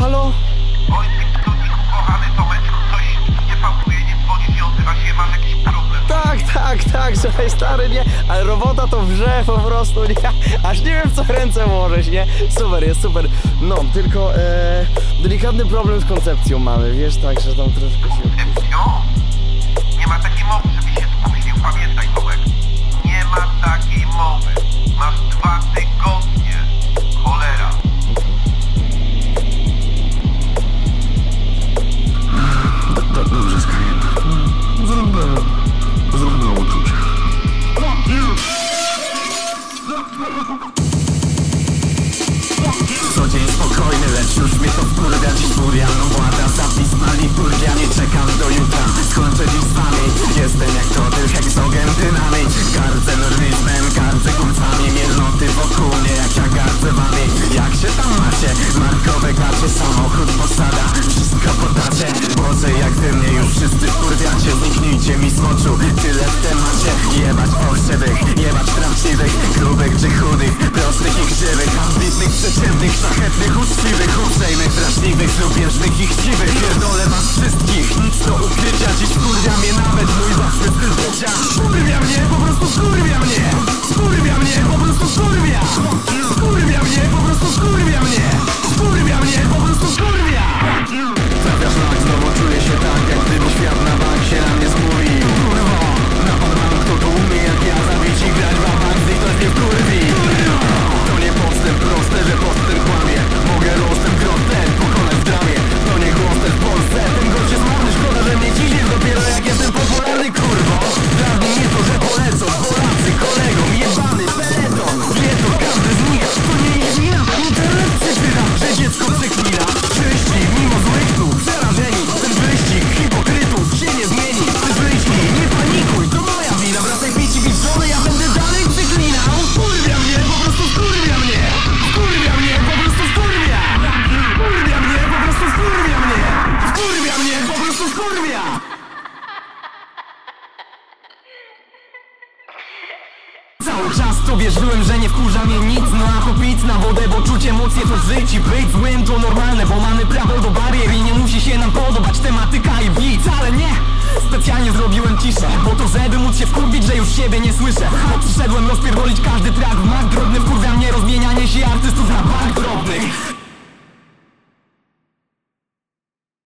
Halo? Kochany Tomeczku, coś nie nie dzwonisz, nie odzywasz się, masz jakiś problem. Tak, tak, tak, słuchaj stary, nie, ale robota to wrze po prostu, nie, aż nie wiem co ręce włożyć, nie, super, jest super, no, tylko e, delikatny problem z koncepcją mamy, wiesz, tak, że tam troszkę się... Koncepcją? Nie ma takiej mowy, już mnie to wkurwia Dziś furia, no włada, zapisma, liturgia Nie czekam do jutra, skończę dziś z wami. Jestem jak tych heksogen dynamit Gardzę normizmem, gardzę gumcami Mielnoty wokół mnie, jak ja gardzę wami. Jak się tam macie? Markowe gacie, samochód, posada. Wszystko podacie. Boże, jak wy mnie już wszyscy wkurwiacie. Zniknijcie mi z moczu, tyle w fałszywych, jebać prawdziwych Grubych czy chudych, prostych i krzywych Ambitnych, przeciętnych, szlachetnych, uczciwych Uprzejmych, wrażliwych, lubieżnych i chciwych. Pierdolę was wszystkich, To wierzyłem, że nie wkurza mnie nic No a to na wodę, bo czuć emocje to żyć I być złym to normalne, bo mamy prawo do barier I nie musi się nam podobać tematyka i beat Ale nie! Specjalnie zrobiłem ciszę Po to, żeby móc się wkurwić, że już siebie nie słyszę Bo przyszedłem rozpierdolić każdy track w mak drobny Wkurwia mnie rozmienianie